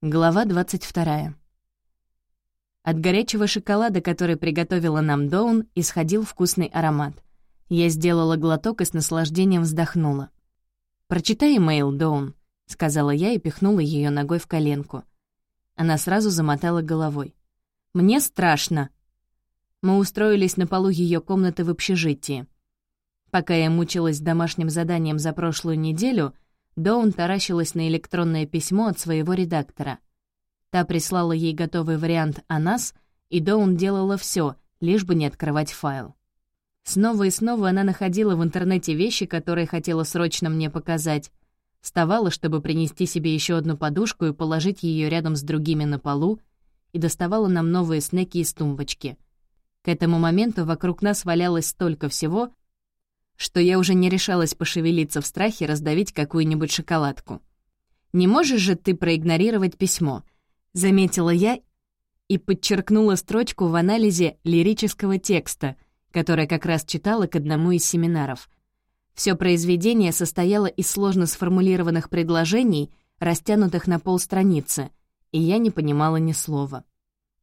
Глава 22. От горячего шоколада, который приготовила нам Доун, исходил вкусный аромат. Я сделала глоток и с наслаждением вздохнула. «Прочитай имейл, Доун», — сказала я и пихнула ее ногой в коленку. Она сразу замотала головой. «Мне страшно». Мы устроились на полу ее комнаты в общежитии. Пока я мучилась домашним заданием за прошлую неделю — Доун таращилась на электронное письмо от своего редактора. Та прислала ей готовый вариант о нас, и Доун делала все, лишь бы не открывать файл. Снова и снова она находила в интернете вещи, которые хотела срочно мне показать. Вставала, чтобы принести себе еще одну подушку и положить ее рядом с другими на полу, и доставала нам новые снеки из тумбочки. К этому моменту вокруг нас валялось столько всего, что я уже не решалась пошевелиться в страхе раздавить какую-нибудь шоколадку. «Не можешь же ты проигнорировать письмо», — заметила я и подчеркнула строчку в анализе лирического текста, которое как раз читала к одному из семинаров. Все произведение состояло из сложно сформулированных предложений, растянутых на полстраницы, и я не понимала ни слова.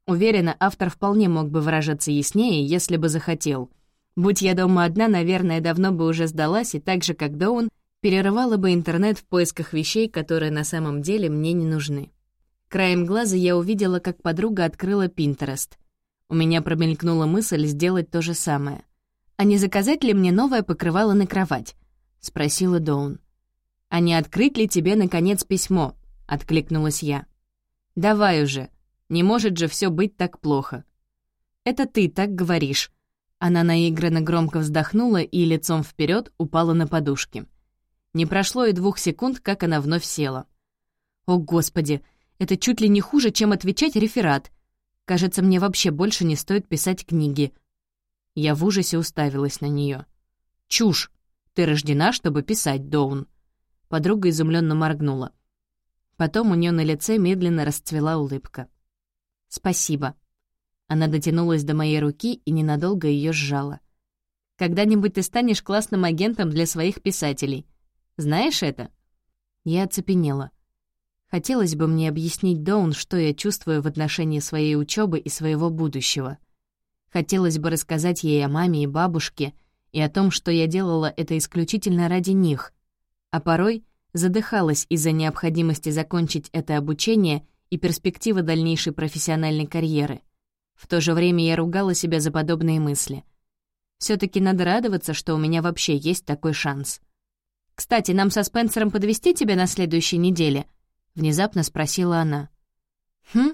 Уверена, автор вполне мог бы выражаться яснее, если бы захотел — Будь я дома одна, наверное, давно бы уже сдалась, и так же, как Доун, перерывала бы интернет в поисках вещей, которые на самом деле мне не нужны. Краем глаза я увидела, как подруга открыла Пинтерест. У меня промелькнула мысль сделать то же самое. «А не заказать ли мне новое покрывало на кровать?» — спросила Доун. «А не открыть ли тебе, наконец, письмо?» — откликнулась я. «Давай уже. Не может же все быть так плохо». «Это ты так говоришь», она наигранно громко вздохнула и лицом вперед упала на подушки. Не прошло и двух секунд, как она вновь села. «О, Господи! Это чуть ли не хуже, чем отвечать реферат. Кажется, мне вообще больше не стоит писать книги». Я в ужасе уставилась на нее. «Чушь! Ты рождена, чтобы писать, Доун!» Подруга изумленно моргнула. Потом у нее на лице медленно расцвела улыбка. «Спасибо», она дотянулась до моей руки и ненадолго ее сжала. «Когда-нибудь ты станешь классным агентом для своих писателей. Знаешь это?» Я оцепенела. Хотелось бы мне объяснить Доун, что я чувствую в отношении своей учебы и своего будущего. Хотелось бы рассказать ей о маме и бабушке и о том, что я делала это исключительно ради них, а порой задыхалась из-за необходимости закончить это обучение и перспективы дальнейшей профессиональной карьеры — в то же время я ругала себя за подобные мысли. все таки надо радоваться, что у меня вообще есть такой шанс. «Кстати, нам со Спенсером подвести тебя на следующей неделе?» — внезапно спросила она. «Хм?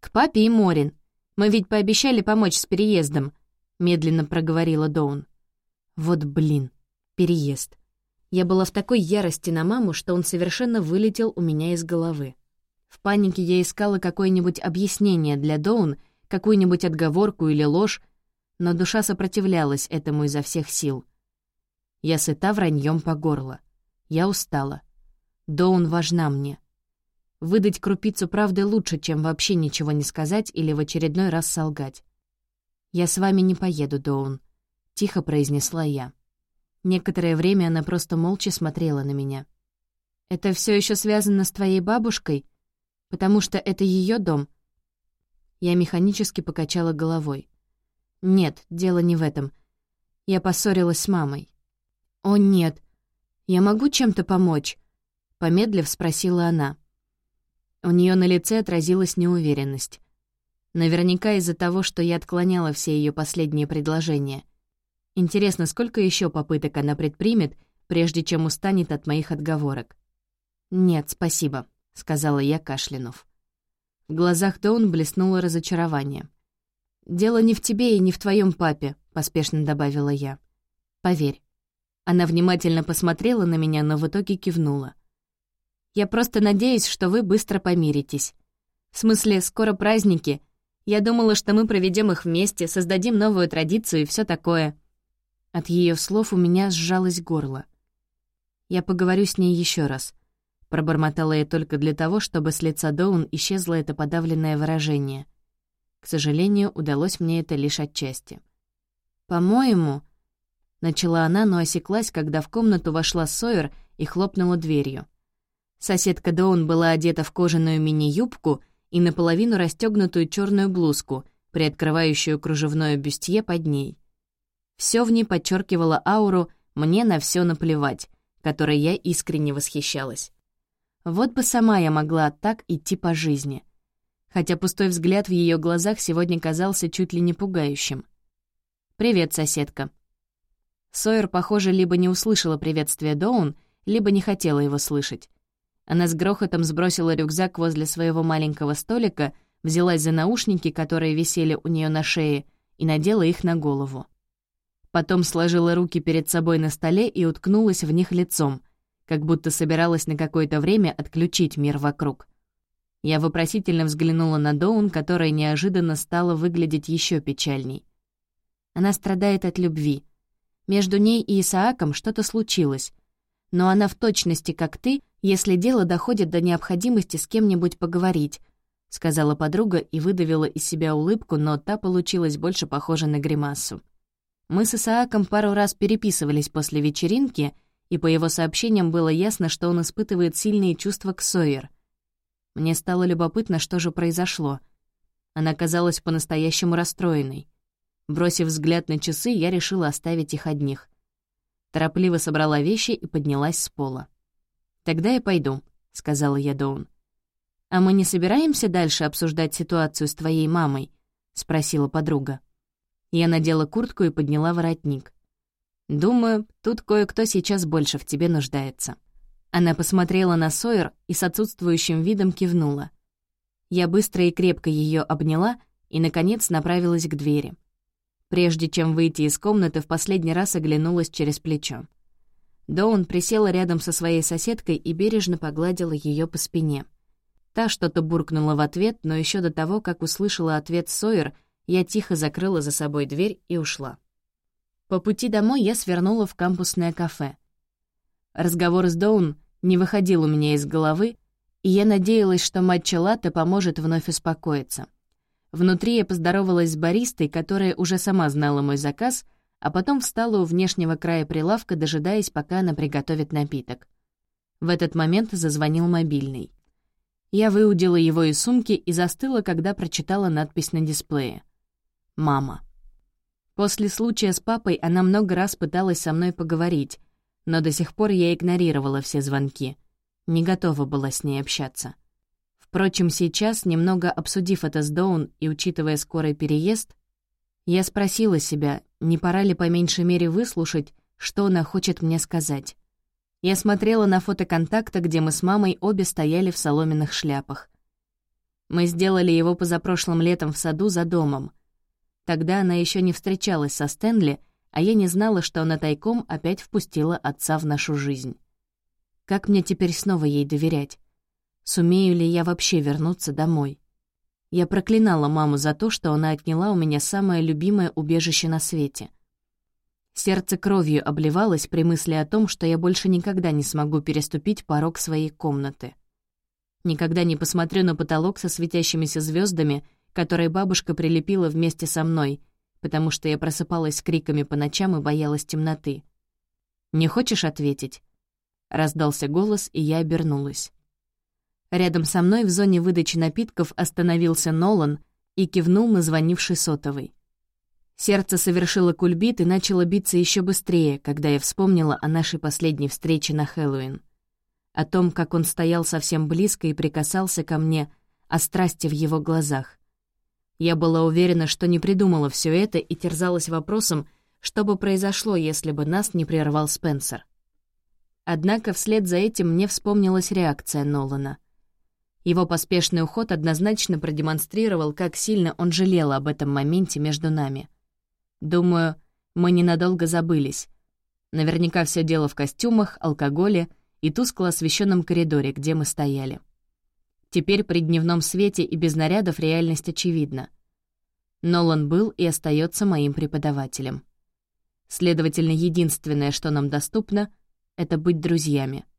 К папе и Морин. Мы ведь пообещали помочь с переездом», — медленно проговорила Доун. «Вот блин, переезд». Я была в такой ярости на маму, что он совершенно вылетел у меня из головы. В панике я искала какое-нибудь объяснение для Доун какую-нибудь отговорку или ложь, но душа сопротивлялась этому изо всех сил. Я сыта враньем по горло. Я устала. Доун важна мне. Выдать крупицу правды лучше, чем вообще ничего не сказать или в очередной раз солгать. «Я с вами не поеду, Доун», — тихо произнесла я. Некоторое время она просто молча смотрела на меня. «Это все еще связано с твоей бабушкой? Потому что это ее дом?» Я механически покачала головой. «Нет, дело не в этом. Я поссорилась с мамой». «О, нет. Я могу чем-то помочь?» Помедлив, спросила она. У нее на лице отразилась неуверенность. Наверняка из-за того, что я отклоняла все ее последние предложения. Интересно, сколько еще попыток она предпримет, прежде чем устанет от моих отговорок. «Нет, спасибо», — сказала я, кашлянув. В глазах Доун блеснуло разочарование. «Дело не в тебе и не в твоем папе», — поспешно добавила я. «Поверь». Она внимательно посмотрела на меня, но в итоге кивнула. «Я просто надеюсь, что вы быстро помиритесь. В смысле, скоро праздники. Я думала, что мы проведем их вместе, создадим новую традицию и все такое». От ее слов у меня сжалось горло. Я поговорю с ней еще раз. Пробормотала я только для того, чтобы с лица Доун исчезло это подавленное выражение. К сожалению, удалось мне это лишь отчасти. «По-моему...» Начала она, но осеклась, когда в комнату вошла Сойер и хлопнула дверью. Соседка Доун была одета в кожаную мини-юбку и наполовину расстегнутую черную блузку, приоткрывающую кружевное бюстье под ней. Все в ней подчеркивало ауру «мне на все наплевать», которой я искренне восхищалась. Вот бы сама я могла так идти по жизни. Хотя пустой взгляд в ее глазах сегодня казался чуть ли не пугающим. «Привет, соседка». Сойер, похоже, либо не услышала приветствия Доун, либо не хотела его слышать. Она с грохотом сбросила рюкзак возле своего маленького столика, взялась за наушники, которые висели у нее на шее, и надела их на голову. Потом сложила руки перед собой на столе и уткнулась в них лицом, как будто собиралась на какое-то время отключить мир вокруг. Я вопросительно взглянула на Доун, которая неожиданно стала выглядеть еще печальней. Она страдает от любви. Между ней и Исааком что-то случилось, но она в точности, как ты, если дело доходит до необходимости с кем-нибудь поговорить», — сказала подруга и выдавила из себя улыбку, но та получилась больше похожа на гримасу. Мы с Исааком пару раз переписывались после вечеринки, и по его сообщениям было ясно, что он испытывает сильные чувства к Сойер. Мне стало любопытно, что же произошло. Она казалась по-настоящему расстроенной. Бросив взгляд на часы, я решила оставить их одних. Торопливо собрала вещи и поднялась с пола. «Тогда я пойду», — сказала я Доун. «А мы не собираемся дальше обсуждать ситуацию с твоей мамой?» — спросила подруга. Я надела куртку и подняла воротник. «Думаю, тут кое-кто сейчас больше в тебе нуждается». Она посмотрела на Сойер и с отсутствующим видом кивнула. Я быстро и крепко ее обняла и, наконец, направилась к двери. Прежде чем выйти из комнаты, в последний раз оглянулась через плечо. Доун присела рядом со своей соседкой и бережно погладила ее по спине. Та что-то буркнула в ответ, но еще до того, как услышала ответ Сойер, я тихо закрыла за собой дверь и ушла. По пути домой я свернула в кампусное кафе. Разговор с Доун не выходил у меня из головы, и я надеялась, что матча латте поможет вновь успокоиться. Внутри я поздоровалась с баристой, которая уже сама знала мой заказ — а потом встала у внешнего края прилавка, дожидаясь, пока она приготовит напиток. В этот момент зазвонил мобильный. Я выудила его из сумки и застыла, когда прочитала надпись на дисплее. «Мама». После случая с папой она много раз пыталась со мной поговорить, но до сих пор я игнорировала все звонки. Не готова была с ней общаться. Впрочем, сейчас, немного обсудив это с Доун и учитывая скорый переезд, я спросила себя, не пора ли по меньшей мере выслушать, что она хочет мне сказать. Я смотрела на фото контакта, где мы с мамой обе стояли в соломенных шляпах. Мы сделали его позапрошлым летом в саду за домом. Тогда она еще не встречалась со Стэнли, а я не знала, что она тайком опять впустила отца в нашу жизнь. Как мне теперь снова ей доверять? Сумею ли я вообще вернуться домой? Я проклинала маму за то, что она отняла у меня самое любимое убежище на свете. Сердце кровью обливалось при мысли о том, что я больше никогда не смогу переступить порог своей комнаты. Никогда не посмотрю на потолок со светящимися звездами, которые бабушка прилепила вместе со мной, потому что я просыпалась с криками по ночам и боялась темноты. «Не хочешь ответить?» Раздался голос, и я обернулась. Рядом со мной в зоне выдачи напитков остановился Нолан и кивнул на звонивший сотовый. Сердце совершило кульбит и начало биться еще быстрее, когда я вспомнила о нашей последней встрече на Хэллоуин. О том, как он стоял совсем близко и прикасался ко мне, о страсти в его глазах. Я была уверена, что не придумала все это и терзалась вопросом, что бы произошло, если бы нас не прервал Спенсер. Однако вслед за этим мне вспомнилась реакция Нолана — его поспешный уход однозначно продемонстрировал, как сильно он жалел об этом моменте между нами. Думаю, мы ненадолго забылись. Наверняка все дело в костюмах, алкоголе и тускло освещенном коридоре, где мы стояли. Теперь при дневном свете и без нарядов реальность очевидна. Нолан был и остается моим преподавателем. Следовательно, единственное, что нам доступно, — это быть друзьями —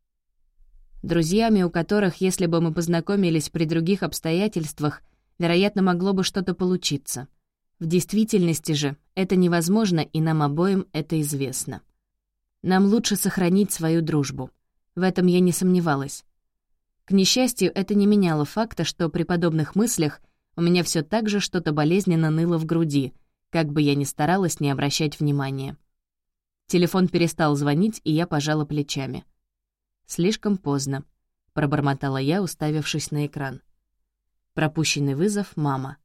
друзьями, у которых, если бы мы познакомились при других обстоятельствах, вероятно, могло бы что-то получиться. В действительности же это невозможно, и нам обоим это известно. Нам лучше сохранить свою дружбу. В этом я не сомневалась. К несчастью, это не меняло факта, что при подобных мыслях у меня все так же что-то болезненно ныло в груди, как бы я ни старалась не обращать внимания. Телефон перестал звонить, и я пожала плечами. «Слишком поздно», — пробормотала я, уставившись на экран. Пропущенный вызов — мама.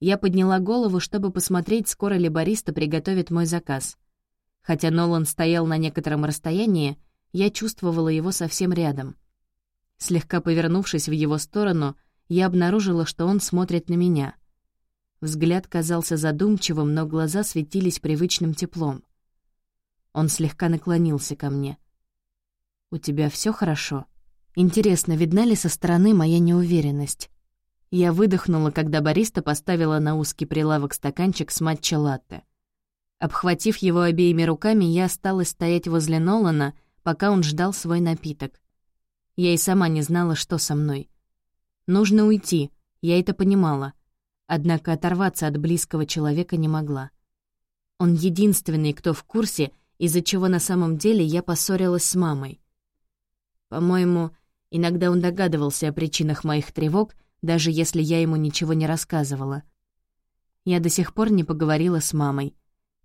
Я подняла голову, чтобы посмотреть, скоро ли бариста приготовит мой заказ. Хотя Нолан стоял на некотором расстоянии, я чувствовала его совсем рядом. Слегка повернувшись в его сторону, я обнаружила, что он смотрит на меня. Взгляд казался задумчивым, но глаза светились привычным теплом. Он слегка наклонился ко мне. «У тебя все хорошо? Интересно, видна ли со стороны моя неуверенность?» Я выдохнула, когда бариста поставила на узкий прилавок стаканчик с матча-латте. Обхватив его обеими руками, я осталась стоять возле Нолана, пока он ждал свой напиток. Я и сама не знала, что со мной. Нужно уйти, я это понимала. Однако оторваться от близкого человека не могла. Он единственный, кто в курсе — из-за чего на самом деле я поссорилась с мамой. По-моему, иногда он догадывался о причинах моих тревог, даже если я ему ничего не рассказывала. Я до сих пор не поговорила с мамой.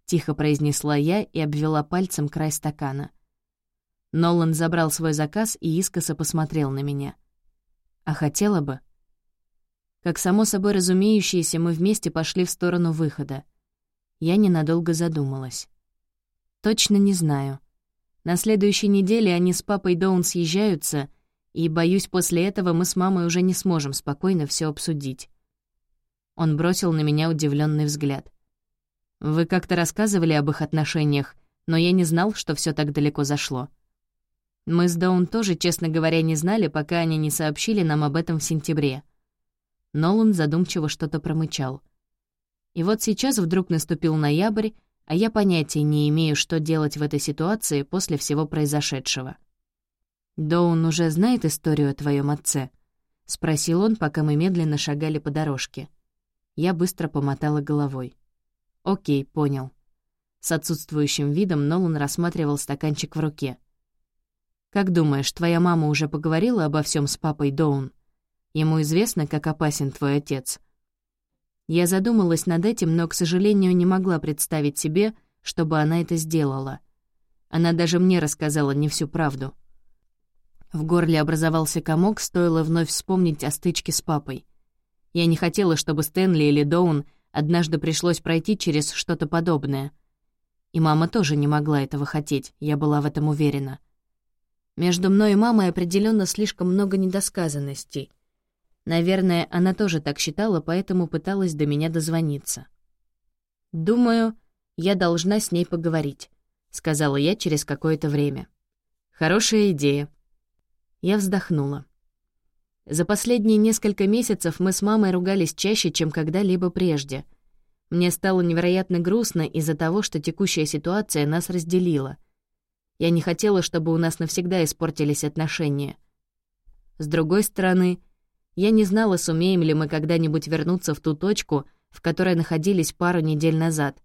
Тихо произнесла я и обвела пальцем край стакана. Нолан забрал свой заказ и искоса посмотрел на меня. А хотела бы. Как само собой разумеющееся, мы вместе пошли в сторону выхода. Я ненадолго задумалась. Точно не знаю. На следующей неделе они с папой Доун съезжаются, и, боюсь, после этого мы с мамой уже не сможем спокойно все обсудить. Он бросил на меня удивленный взгляд. «Вы как-то рассказывали об их отношениях, но я не знал, что все так далеко зашло. Мы с Доун тоже, честно говоря, не знали, пока они не сообщили нам об этом в сентябре». Нолан задумчиво что-то промычал. И вот сейчас вдруг наступил ноябрь, а я понятия не имею, что делать в этой ситуации после всего произошедшего. «Доун уже знает историю о твоем отце?» — спросил он, пока мы медленно шагали по дорожке. Я быстро помотала головой. «Окей, понял». С отсутствующим видом Нолан рассматривал стаканчик в руке. «Как думаешь, твоя мама уже поговорила обо всем с папой Доун? Ему известно, как опасен твой отец?» Я задумалась над этим, но, к сожалению, не могла представить себе, чтобы она это сделала. Она даже мне рассказала не всю правду. В горле образовался комок, стоило вновь вспомнить о стычке с папой. Я не хотела, чтобы Стэнли или Доун однажды пришлось пройти через что-то подобное. И мама тоже не могла этого хотеть, я была в этом уверена. Между мной и мамой определенно слишком много недосказанностей — Наверное, она тоже так считала, поэтому пыталась до меня дозвониться. «Думаю, я должна с ней поговорить», — сказала я через какое-то время. «Хорошая идея». Я вздохнула. За последние несколько месяцев мы с мамой ругались чаще, чем когда-либо прежде. Мне стало невероятно грустно из-за того, что текущая ситуация нас разделила. Я не хотела, чтобы у нас навсегда испортились отношения. С другой стороны, я не знала, сумеем ли мы когда-нибудь вернуться в ту точку, в которой находились пару недель назад.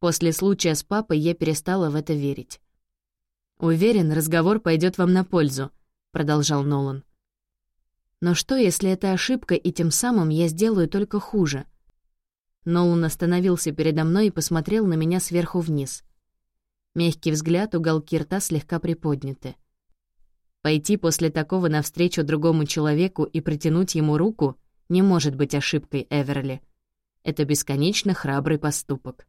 После случая с папой я перестала в это верить. «Уверен, разговор пойдет вам на пользу», — продолжал Нолан. «Но что, если это ошибка, и тем самым я сделаю только хуже?» Нолан остановился передо мной и посмотрел на меня сверху вниз. Мягкий взгляд, уголки рта слегка приподняты. Пойти после такого навстречу другому человеку и протянуть ему руку не может быть ошибкой Эверли. Это бесконечно храбрый поступок.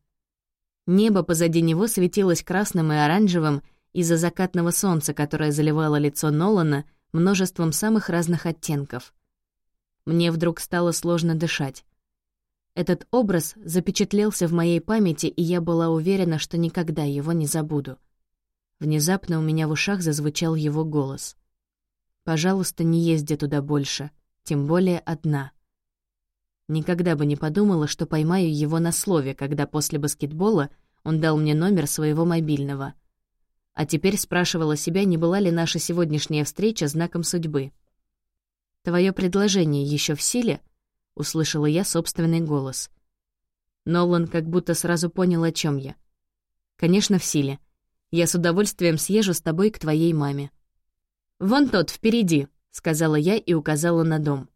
Небо позади него светилось красным и оранжевым из-за закатного солнца, которое заливало лицо Нолана множеством самых разных оттенков. Мне вдруг стало сложно дышать. Этот образ запечатлелся в моей памяти, и я была уверена, что никогда его не забуду. Внезапно у меня в ушах зазвучал его голос. «Пожалуйста, не езди туда больше, тем более одна». Никогда бы не подумала, что поймаю его на слове, когда после баскетбола он дал мне номер своего мобильного. А теперь спрашивала себя, не была ли наша сегодняшняя встреча знаком судьбы. «Твое предложение еще в силе?» — услышала я собственный голос. Нолан как будто сразу понял, о чем я. «Конечно, в силе», я с удовольствием съезжу с тобой к твоей маме». «Вон тот, впереди», — сказала я и указала на дом.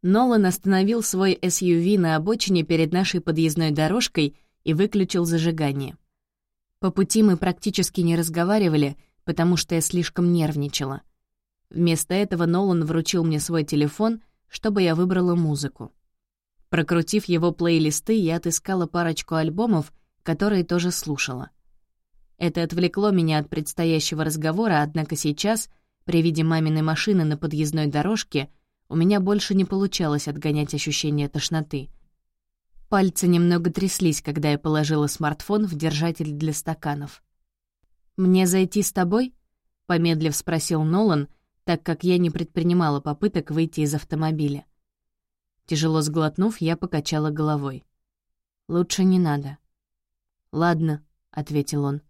Нолан остановил свой SUV на обочине перед нашей подъездной дорожкой и выключил зажигание. По пути мы практически не разговаривали, потому что я слишком нервничала. Вместо этого Нолан вручил мне свой телефон, чтобы я выбрала музыку. Прокрутив его плейлисты, я отыскала парочку альбомов, которые тоже слушала. Это отвлекло меня от предстоящего разговора, однако сейчас, при виде маминой машины на подъездной дорожке, у меня больше не получалось отгонять ощущение тошноты. Пальцы немного тряслись, когда я положила смартфон в держатель для стаканов. «Мне зайти с тобой?» — помедлив спросил Нолан, так как я не предпринимала попыток выйти из автомобиля. Тяжело сглотнув, я покачала головой. «Лучше не надо». «Ладно», — ответил он.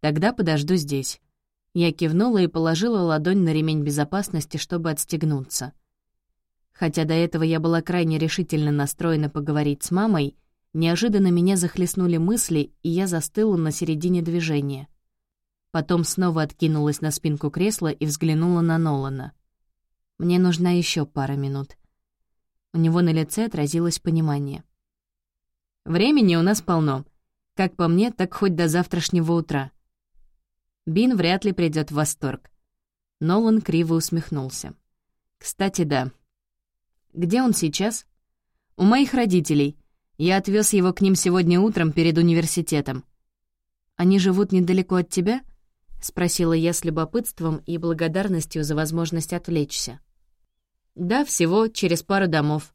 «Тогда подожду здесь». Я кивнула и положила ладонь на ремень безопасности, чтобы отстегнуться. Хотя до этого я была крайне решительно настроена поговорить с мамой, неожиданно меня захлестнули мысли, и я застыла на середине движения. Потом снова откинулась на спинку кресла и взглянула на Нолана. «Мне нужна еще пара минут». У него на лице отразилось понимание. «Времени у нас полно. Как по мне, так хоть до завтрашнего утра». Бин вряд ли придет в восторг. Нолан криво усмехнулся. «Кстати, да, где он сейчас? У моих родителей. Я отвез его к ним сегодня утром перед университетом. Они живут недалеко от тебя? Спросила я с любопытством и благодарностью за возможность отвлечься. Да, всего через пару домов.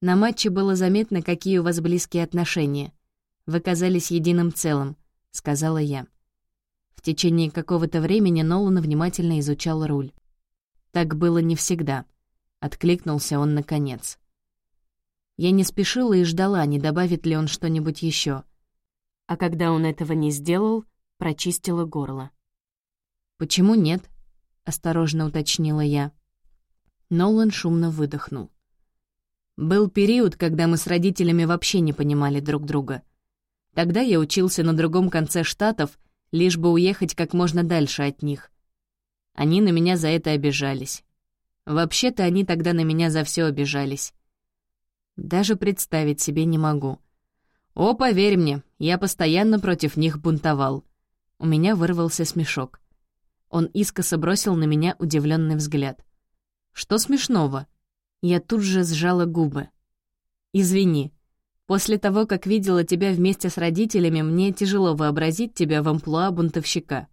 На матче было заметно, какие у вас близкие отношения. Вы казались единым целым, — сказала я. В течение какого-то времени Нолан внимательно изучал руль. Так было не всегда —— откликнулся он наконец. Я не спешила и ждала, не добавит ли он что-нибудь еще. А когда он этого не сделал, прочистила горло. «Почему нет?» — осторожно уточнила я. Нолан шумно выдохнул. «Был период, когда мы с родителями вообще не понимали друг друга. Тогда я учился на другом конце штатов, лишь бы уехать как можно дальше от них. Они на меня за это обижались. Вообще-то они тогда на меня за все обижались. Даже представить себе не могу. О, поверь мне, я постоянно против них бунтовал. У меня вырвался смешок. Он искоса бросил на меня удивленный взгляд. «Что смешного?» Я тут же сжала губы. «Извини. После того, как видела тебя вместе с родителями, мне тяжело вообразить тебя в амплуа бунтовщика».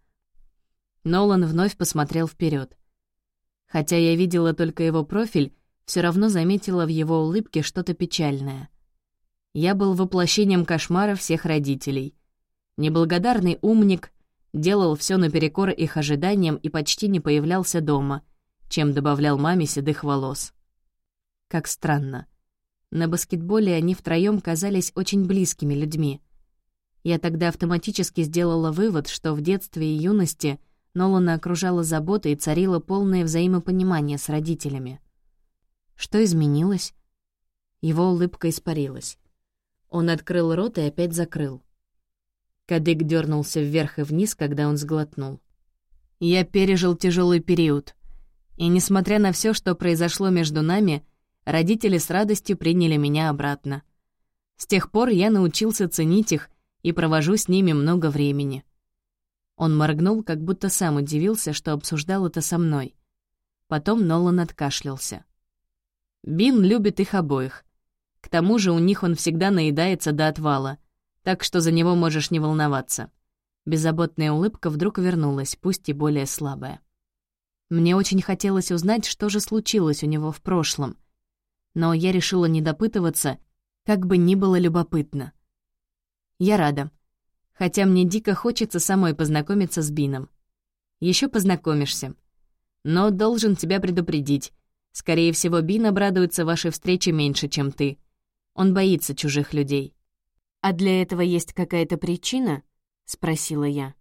Нолан вновь посмотрел вперед. Хотя я видела только его профиль, все равно заметила в его улыбке что-то печальное. Я был воплощением кошмара всех родителей. Неблагодарный умник, делал все наперекор их ожиданиям и почти не появлялся дома, чем добавлял маме седых волос. Как странно. На баскетболе они втроем казались очень близкими людьми. Я тогда автоматически сделала вывод, что в детстве и юности Нолана окружала забота и царило полное взаимопонимание с родителями. Что изменилось? Его улыбка испарилась. Он открыл рот и опять закрыл. Кадык дернулся вверх и вниз, когда он сглотнул. «Я пережил тяжелый период. И несмотря на все, что произошло между нами, родители с радостью приняли меня обратно. С тех пор я научился ценить их и провожу с ними много времени. Он моргнул, как будто сам удивился, что обсуждал это со мной. Потом Нолан откашлялся. Бин любит их обоих. К тому же у них он всегда наедается до отвала, так что за него можешь не волноваться. Беззаботная улыбка вдруг вернулась, пусть и более слабая. Мне очень хотелось узнать, что же случилось у него в прошлом. Но я решила не допытываться, как бы ни было любопытно. Я рада. Хотя мне дико хочется самой познакомиться с Бином. Еще познакомишься. Но должен тебя предупредить. Скорее всего, Бин обрадуется вашей встрече меньше, чем ты. Он боится чужих людей. «А для этого есть какая-то причина?» — спросила я.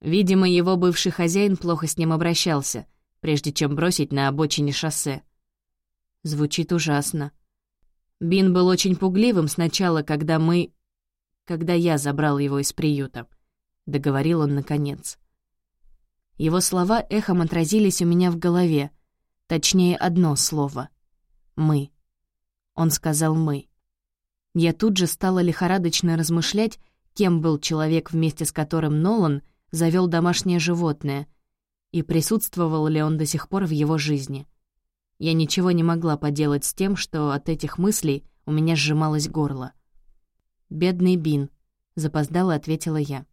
Видимо, его бывший хозяин плохо с ним обращался, прежде чем бросить на обочине шоссе. Звучит ужасно. Бин был очень пугливым сначала, когда мы когда я забрал его из приюта», — договорил он наконец. Его слова эхом отразились у меня в голове. Точнее, одно слово. «Мы». Он сказал «мы». Я тут же стала лихорадочно размышлять, кем был человек, вместе с которым Нолан завел домашнее животное, и присутствовал ли он до сих пор в его жизни. Я ничего не могла поделать с тем, что от этих мыслей у меня сжималось горло. «Бедный Бин», — запоздало ответила я.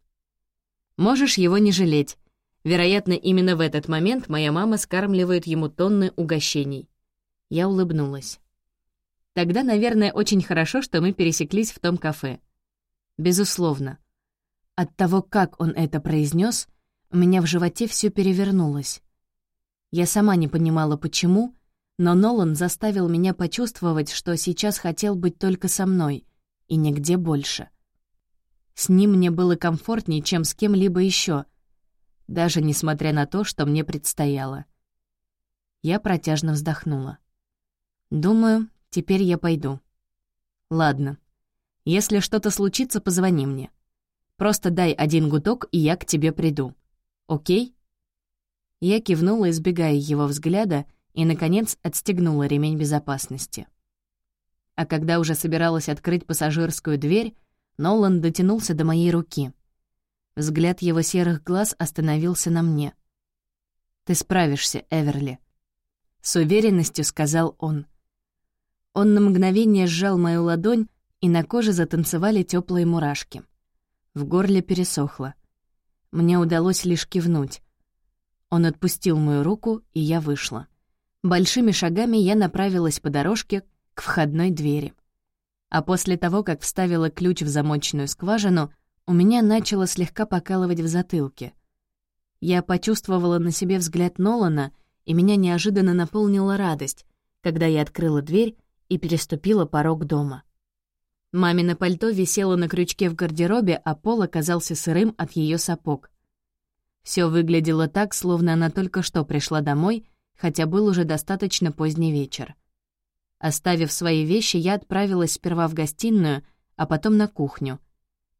«Можешь его не жалеть. Вероятно, именно в этот момент моя мама скармливает ему тонны угощений». Я улыбнулась. Тогда, наверное, очень хорошо, что мы пересеклись в том кафе. Безусловно. От того, как он это произнес, у меня в животе все перевернулось. Я сама не понимала, почему, но Нолан заставил меня почувствовать, что сейчас хотел быть только со мной и нигде больше. С ним мне было комфортнее, чем с кем-либо еще, даже несмотря на то, что мне предстояло. Я протяжно вздохнула. Думаю, Теперь я пойду. Ладно. Если что-то случится, позвони мне. Просто дай один гудок, и я к тебе приду. Окей? Я кивнула, избегая его взгляда, и, наконец, отстегнула ремень безопасности. А когда уже собиралась открыть пассажирскую дверь, Нолан дотянулся до моей руки. Взгляд его серых глаз остановился на мне. «Ты справишься, Эверли», — с уверенностью сказал он. Он на мгновение сжал мою ладонь, и на коже затанцевали теплые мурашки. В горле пересохло. Мне удалось лишь кивнуть. Он отпустил мою руку, и я вышла. Большими шагами я направилась по дорожке к входной двери. А после того, как вставила ключ в замочную скважину, у меня начало слегка покалывать в затылке. Я почувствовала на себе взгляд Нолана, и меня неожиданно наполнила радость, когда я открыла дверь и переступила порог дома. Мамино пальто висело на крючке в гардеробе, а пол оказался сырым от ее сапог. Все выглядело так, словно она только что пришла домой, хотя был уже достаточно поздний вечер. Оставив свои вещи, я отправилась сперва в гостиную, а потом на кухню.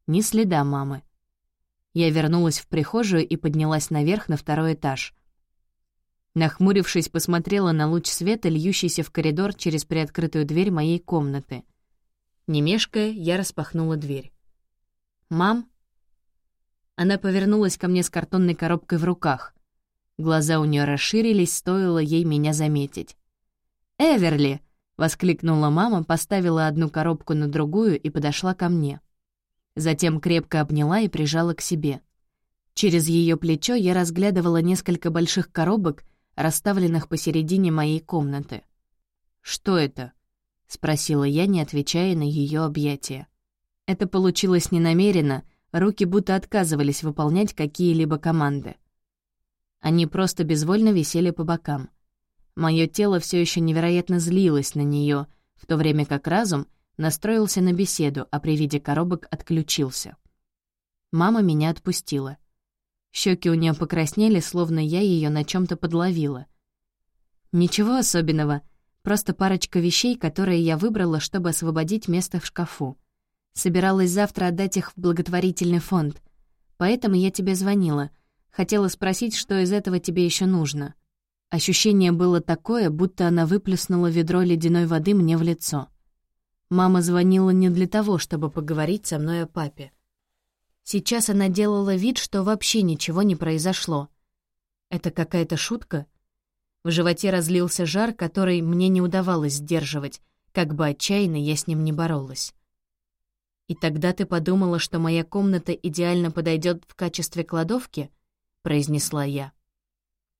Ни следа мамы. Я вернулась в прихожую и поднялась наверх на второй этаж. Нахмурившись, посмотрела на луч света, льющийся в коридор через приоткрытую дверь моей комнаты. Не мешкая, я распахнула дверь. «Мам?» Она повернулась ко мне с картонной коробкой в руках. Глаза у нее расширились, стоило ей меня заметить. «Эверли!» — воскликнула мама, поставила одну коробку на другую и подошла ко мне. Затем крепко обняла и прижала к себе. Через ее плечо я разглядывала несколько больших коробок, расставленных посередине моей комнаты. «Что это?» — спросила я, не отвечая на ее объятия. Это получилось ненамеренно, руки будто отказывались выполнять какие-либо команды. Они просто безвольно висели по бокам. Мое тело все еще невероятно злилось на нее, в то время как разум настроился на беседу, а при виде коробок отключился. Мама меня отпустила. Щеки у нее покраснели, словно я ее на чем то подловила. Ничего особенного, просто парочка вещей, которые я выбрала, чтобы освободить место в шкафу. Собиралась завтра отдать их в благотворительный фонд. Поэтому я тебе звонила. Хотела спросить, что из этого тебе еще нужно. Ощущение было такое, будто она выплеснула ведро ледяной воды мне в лицо. Мама звонила не для того, чтобы поговорить со мной о папе. Сейчас она делала вид, что вообще ничего не произошло. Это какая-то шутка? В животе разлился жар, который мне не удавалось сдерживать, как бы отчаянно я с ним не боролась. «И тогда ты подумала, что моя комната идеально подойдет в качестве кладовки?» — произнесла я.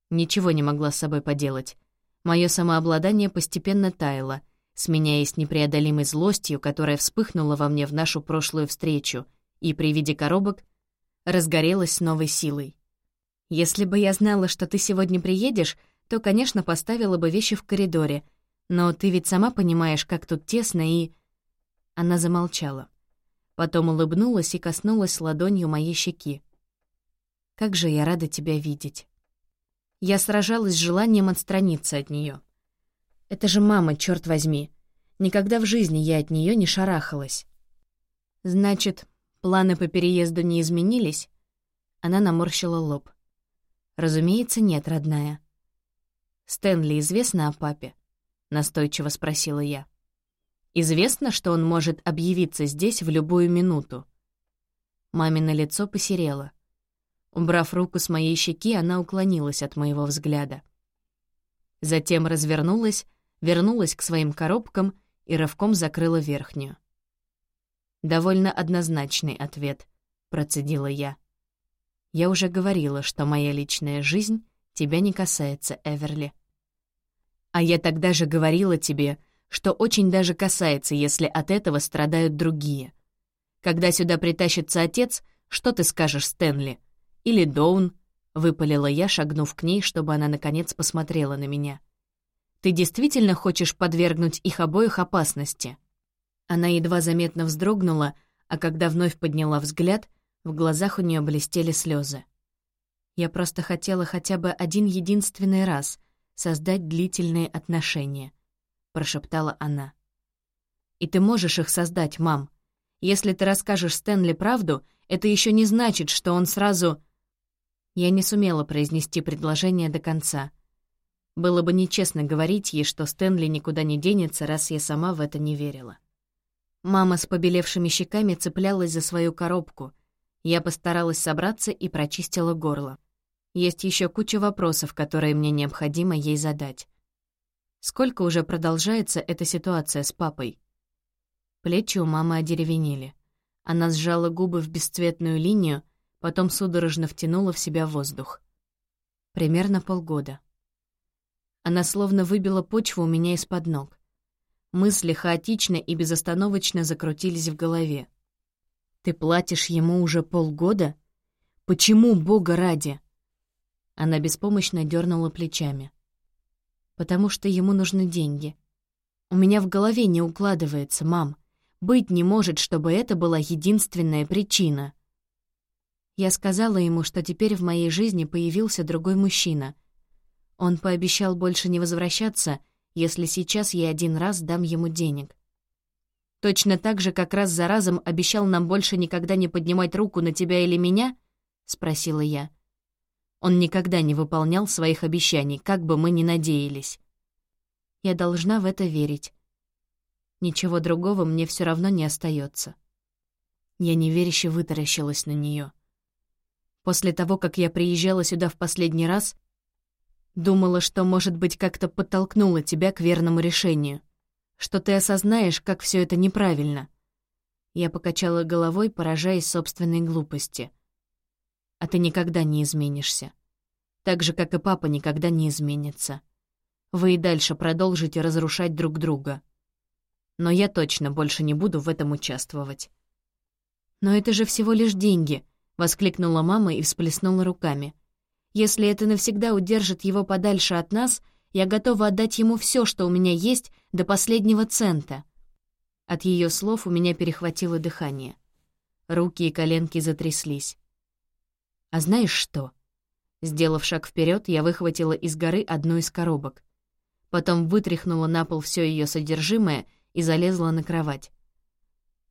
Ничего не могла с собой поделать. Мое самообладание постепенно таяло, сменяясь непреодолимой злостью, которая вспыхнула во мне в нашу прошлую встречу — и при виде коробок разгорелась новой силой. «Если бы я знала, что ты сегодня приедешь, то, конечно, поставила бы вещи в коридоре, но ты ведь сама понимаешь, как тут тесно и...» Она замолчала. Потом улыбнулась и коснулась ладонью моей щеки. «Как же я рада тебя видеть!» Я сражалась с желанием отстраниться от нее. «Это же мама, черт возьми!» Никогда в жизни я от нее не шарахалась. «Значит, Планы по переезду не изменились? Она наморщила лоб. «Разумеется, нет, родная». «Стэнли известно о папе?» — настойчиво спросила я. «Известно, что он может объявиться здесь в любую минуту?» Мамино лицо посерело. Убрав руку с моей щеки, она уклонилась от моего взгляда. Затем развернулась, вернулась к своим коробкам и рывком закрыла верхнюю. «Довольно однозначный ответ», — процедила я. «Я уже говорила, что моя личная жизнь тебя не касается, Эверли». «А я тогда же говорила тебе, что очень даже касается, если от этого страдают другие. Когда сюда притащится отец, что ты скажешь, Стэнли? Или Доун?» — выпалила я, шагнув к ней, чтобы она, наконец, посмотрела на меня. «Ты действительно хочешь подвергнуть их обоих опасности?» Она едва заметно вздрогнула, а когда вновь подняла взгляд, в глазах у нее блестели слезы. «Я просто хотела хотя бы один единственный раз создать длительные отношения», — прошептала она. «И ты можешь их создать, мам. Если ты расскажешь Стэнли правду, это еще не значит, что он сразу...» Я не сумела произнести предложение до конца. Было бы нечестно говорить ей, что Стэнли никуда не денется, раз я сама в это не верила. Мама с побелевшими щеками цеплялась за свою коробку. Я постаралась собраться и прочистила горло. Есть еще куча вопросов, которые мне необходимо ей задать. Сколько уже продолжается эта ситуация с папой? Плечи у мамы одеревенели. Она сжала губы в бесцветную линию, потом судорожно втянула в себя воздух. Примерно полгода. Она словно выбила почву у меня из-под ног. Мысли хаотично и безостановочно закрутились в голове. «Ты платишь ему уже полгода? Почему, Бога ради?» Она беспомощно дернула плечами. «Потому что ему нужны деньги. У меня в голове не укладывается, мам. Быть не может, чтобы это была единственная причина». Я сказала ему, что теперь в моей жизни появился другой мужчина. Он пообещал больше не возвращаться — если сейчас я один раз дам ему денег. Точно так же, как раз за разом обещал нам больше никогда не поднимать руку на тебя или меня? — спросила я. Он никогда не выполнял своих обещаний, как бы мы ни надеялись. Я должна в это верить. Ничего другого мне все равно не остается. Я неверяще вытаращилась на нее. После того, как я приезжала сюда в последний раз, Думала, что, может быть, как-то подтолкнула тебя к верному решению. Что ты осознаешь, как все это неправильно. Я покачала головой, поражаясь собственной глупости. А ты никогда не изменишься. Так же, как и папа никогда не изменится. Вы и дальше продолжите разрушать друг друга. Но я точно больше не буду в этом участвовать. «Но это же всего лишь деньги», — воскликнула мама и всплеснула руками. Если это навсегда удержит его подальше от нас, я готова отдать ему все, что у меня есть, до последнего цента». От ее слов у меня перехватило дыхание. Руки и коленки затряслись. «А знаешь что?» Сделав шаг вперед, я выхватила из горы одну из коробок. Потом вытряхнула на пол все ее содержимое и залезла на кровать.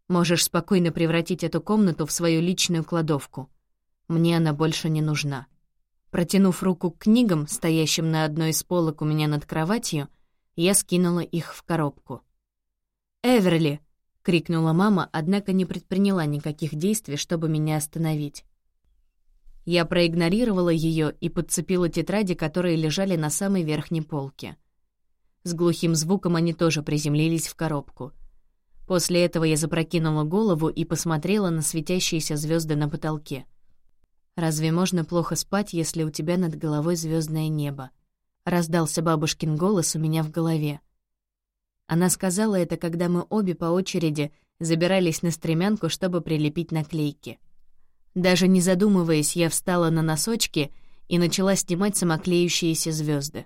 «Можешь спокойно превратить эту комнату в свою личную кладовку. Мне она больше не нужна». Протянув руку к книгам, стоящим на одной из полок у меня над кроватью, я скинула их в коробку. «Эверли!» — крикнула мама, однако не предприняла никаких действий, чтобы меня остановить. Я проигнорировала ее и подцепила тетради, которые лежали на самой верхней полке. С глухим звуком они тоже приземлились в коробку. После этого я запрокинула голову и посмотрела на светящиеся звезды на потолке — «Разве можно плохо спать, если у тебя над головой звездное небо?» Раздался бабушкин голос у меня в голове. Она сказала это, когда мы обе по очереди забирались на стремянку, чтобы прилепить наклейки. Даже не задумываясь, я встала на носочки и начала снимать самоклеющиеся звезды.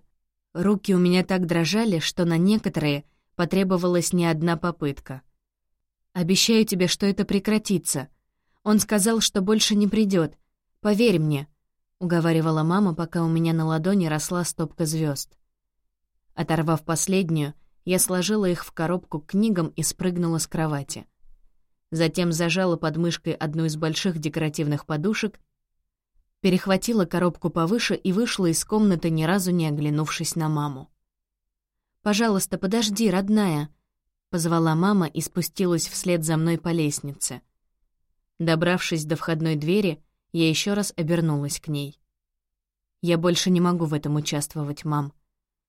Руки у меня так дрожали, что на некоторые потребовалась не одна попытка. «Обещаю тебе, что это прекратится. Он сказал, что больше не придет, Поверь мне», — уговаривала мама, пока у меня на ладони росла стопка звезд. Оторвав последнюю, я сложила их в коробку к книгам и спрыгнула с кровати. Затем зажала под мышкой одну из больших декоративных подушек, перехватила коробку повыше и вышла из комнаты, ни разу не оглянувшись на маму. «Пожалуйста, подожди, родная», — позвала мама и спустилась вслед за мной по лестнице. Добравшись до входной двери, я еще раз обернулась к ней. «Я больше не могу в этом участвовать, мам.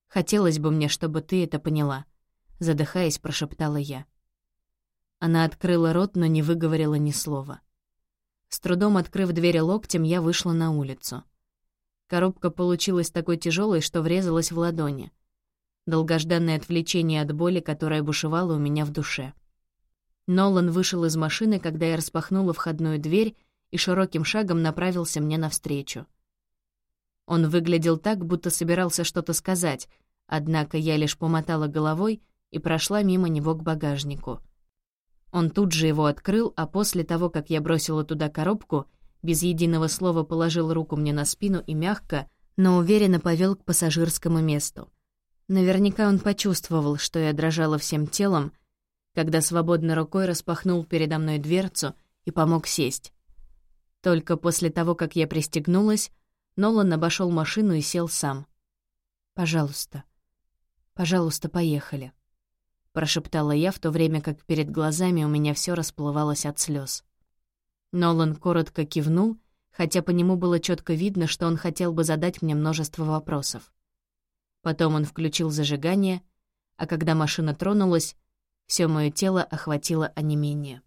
Хотелось бы мне, чтобы ты это поняла», — задыхаясь, прошептала я. Она открыла рот, но не выговорила ни слова. С трудом открыв дверь локтем, я вышла на улицу. Коробка получилась такой тяжелой, что врезалась в ладони. Долгожданное отвлечение от боли, которая бушевала у меня в душе. Нолан вышел из машины, когда я распахнула входную дверь и широким шагом направился мне навстречу. Он выглядел так, будто собирался что-то сказать, однако я лишь помотала головой и прошла мимо него к багажнику — он тут же его открыл, а после того, как я бросила туда коробку, без единого слова положил руку мне на спину и мягко, но уверенно повел к пассажирскому месту. Наверняка он почувствовал, что я дрожала всем телом, когда свободной рукой распахнул передо мной дверцу и помог сесть. Только после того, как я пристегнулась, Нолан обошел машину и сел сам. «Пожалуйста, пожалуйста, поехали» прошептала я, в то время как перед глазами у меня все расплывалось от слез. Нолан коротко кивнул, хотя по нему было четко видно, что он хотел бы задать мне множество вопросов. Потом он включил зажигание, а когда машина тронулась, все мое тело охватило онемение.